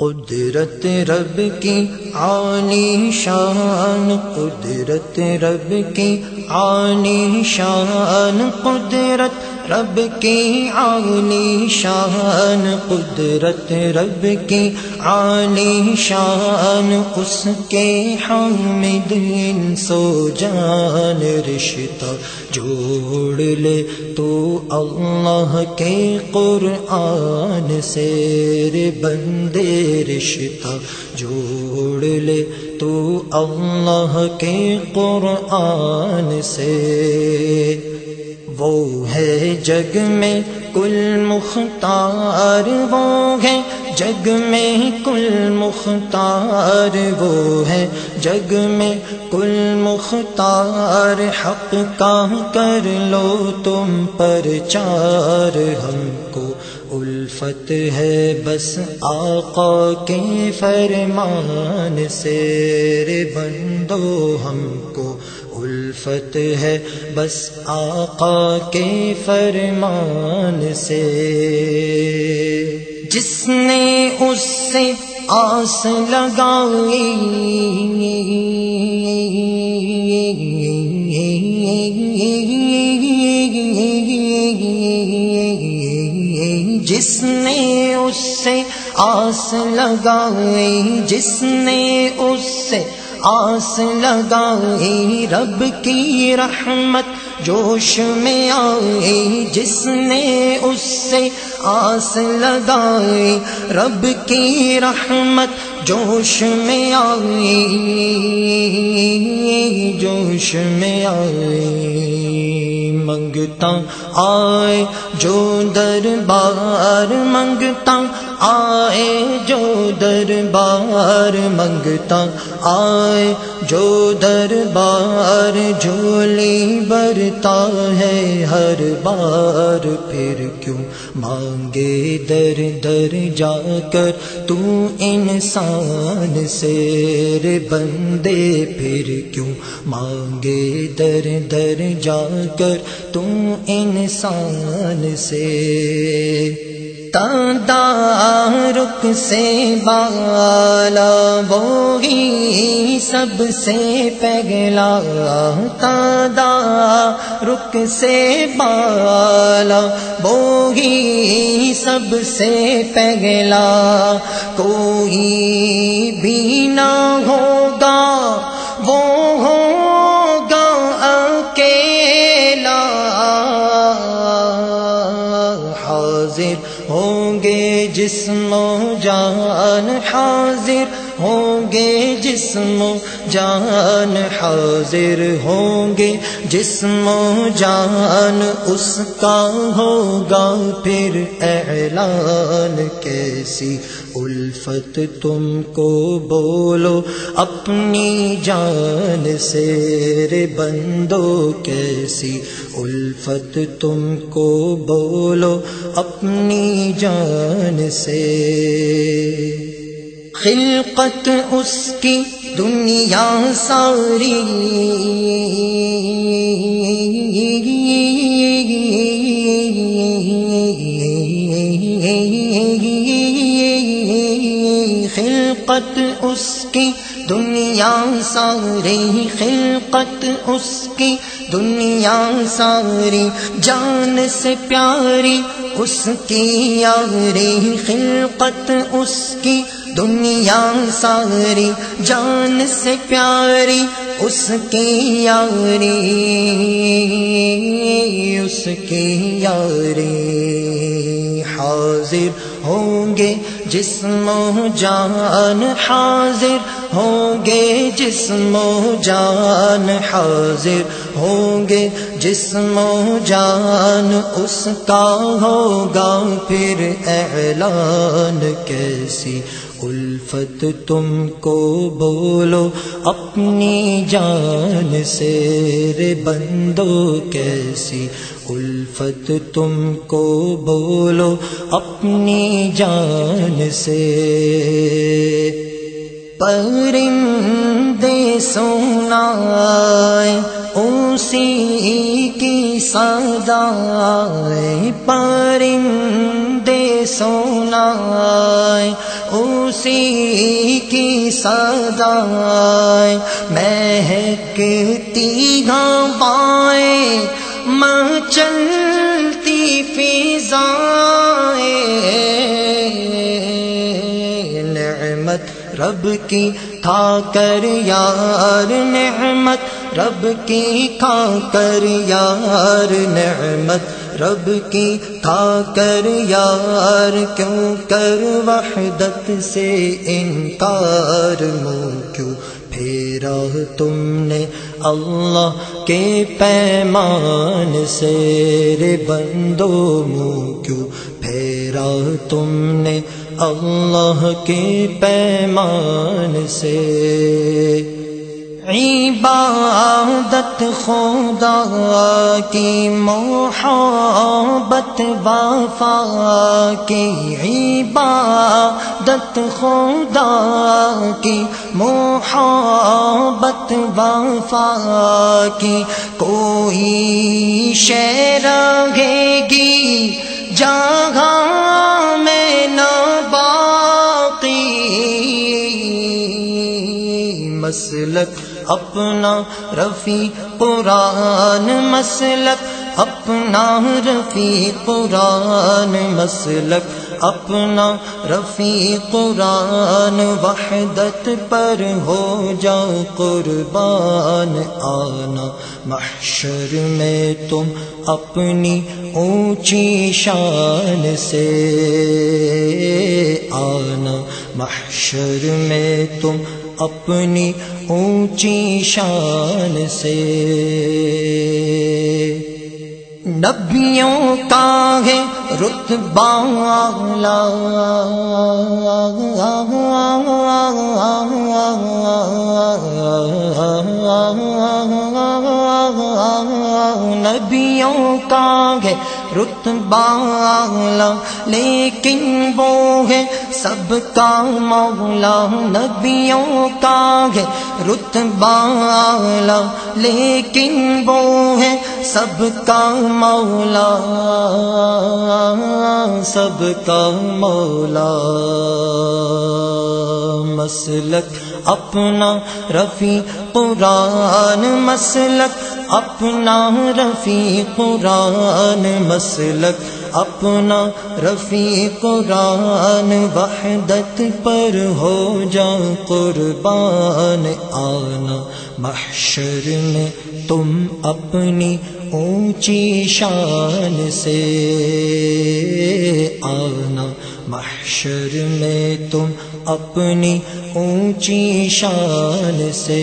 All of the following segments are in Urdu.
قدرت رب کی عالی شان قدرت رب کی عالی شان قدرت رب کی عالی شان، قدرت رب کی عالی شان، اس کے حامد سو جان، رشتہ جوڑ لے تو اللہ کے قرآن سے بندے، رشتہ جوڑ لے تو اللہ کے قرآن سے۔ وہ ہے جگ میں کل مختار وہ ہے۔ جگ میں کل مختار وہ ہے۔ جگ میں کل مختار حق کا کر لو تم پر چار۔ ہم کو الفت ہے بس آقا کے فرمان سے۔ بندو، ہم کو الفت ہے، بس آقا کے فرمان سے۔ جس نے اس سے آس لگائی، جس نے اس سے آس لگائی، جس نے اس سے آس لگائی رب کی رحمت، جوش میں آئی جس نے اس سے آس لگائی رب کی رحمت، جوش میں آئی، جوش میں آئی۔ منگتا آئے، جو دربار منگتا آئے، جو دربار منگتا آئے، جو دربار جھولی برتا ہے، ہر بار پھر کیوں؟ مانگے در در جا کر تو انسان سے بندے پھر کیوں؟ مانگے در در جا کر تو انسان سے رخ سے بالا، وہی سب سے پگلا تادا رخ سے بالا، وہی سب سے پگلا کوئی بھی نہ ہوگا گے جان حاضر ہوں گے جسم و جان حاضر ہوں گے جسم و جان اس کا ہوگا پھر اعلان کیسی الفت تم کو بولو اپنی جان سے رے بندو کیسی الفت تم کو بولو اپنی جان سے خلقت اس کی دنیا ساری۔ دنیا ساری خلقت اس کی، دنیا ساری جان سے پیاری اس کی یاری خلقت اس کی، دنیا ساری جان سے پیاری اس کی یاری اس کی یاری حاضر ہوں گے جسم جان حاضر ہوں گے جسم و جان حاضر، ہوں گے جسم و جان، اس کا ہوگا پھر اعلان کیسی؟ الفت تم کو بولو اپنی جان سے رے بندو کیسی؟ الفت تم کو بولو اپنی جان سے پرندے سونا اسی کی سدا پرندے سونا اسی کی سدا مہکتی گائیں مچلتی فضائیں نعمت رب کی کھا کر یار نعمت، رب کی کھا کر یار نعمت، رب کی کھا کر یار کیوں کر وحدت سے انکار منہ کیوں پھیرا تم نے اللہ کے پیمان سے رے بندو منہ کیوں پھیرا تم نے اللہ کے پیمان سے عبادت خدا کی محبت، وفا کی عبادت خدا کی محبت، وفا کی کوئی شیر گے گی جگہ میں نہ باقی مسلک اپنا رفیع قرآن مسلک، اپنا رفیع قرآن مسلک، اپنا رفیع قرآن وحدت پر ہو جا قربان آنا۔ محشر میں تم اپنی اونچی شان سے آنا۔ محشر میں تم اپنی اونچی شان سے۔ نبیوں کا ہے رتبہ نبیوں کا ہے رتبہ لیکن وہ ہے سب کا مولا نبیوں کا ہے رتبہ لیکن وہ ہے سب کا مولا سب کا مولا مسلک اپنا رفیع قرآن مسلک اپنا رفیع قرآن مسلک، اپنا رفیع قرآن وحدت پر ہو جا قربان آنا۔ محشر میں تم اپنی اونچی شان سے آنا۔ محشر میں تم اپنی اونچی شان سے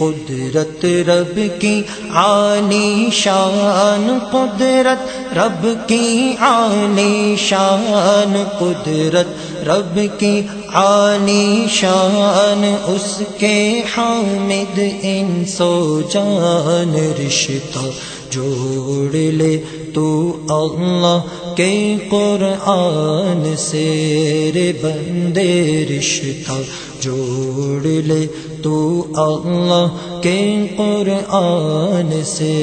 قدرت رب کی عالی شان، قدرت رب کی عالی شان، قدرت رب کی عالی شان، اس کے حامد ان سو جان، رشتہ جوڑ لے تو اللہ کے قرآن سے، رے بندے، رشتہ جوڑ لے تو اللہ کے قرآن سے۔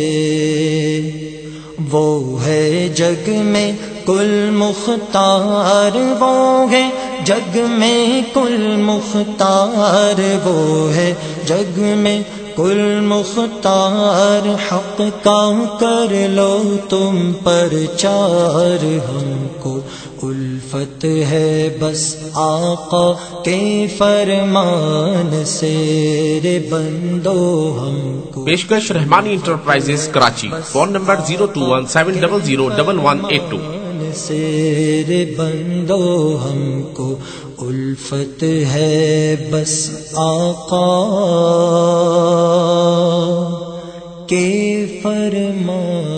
وہ ہے جگ میں کل مختار، وہ ہے جگ میں کل مختار، وہ ہے جگ میں کل مختار حق کا کر لو تم پر چار۔ ہم کو الفت ہے بس آقا کے فرمان سے رے بندو۔ ہم کو پیشکش Rahmani enterprises Karachi. Phone number zero two one seven double zero double one eight two. سے بندو۔ ہم کو الفت ہے بس آقا کے فرمان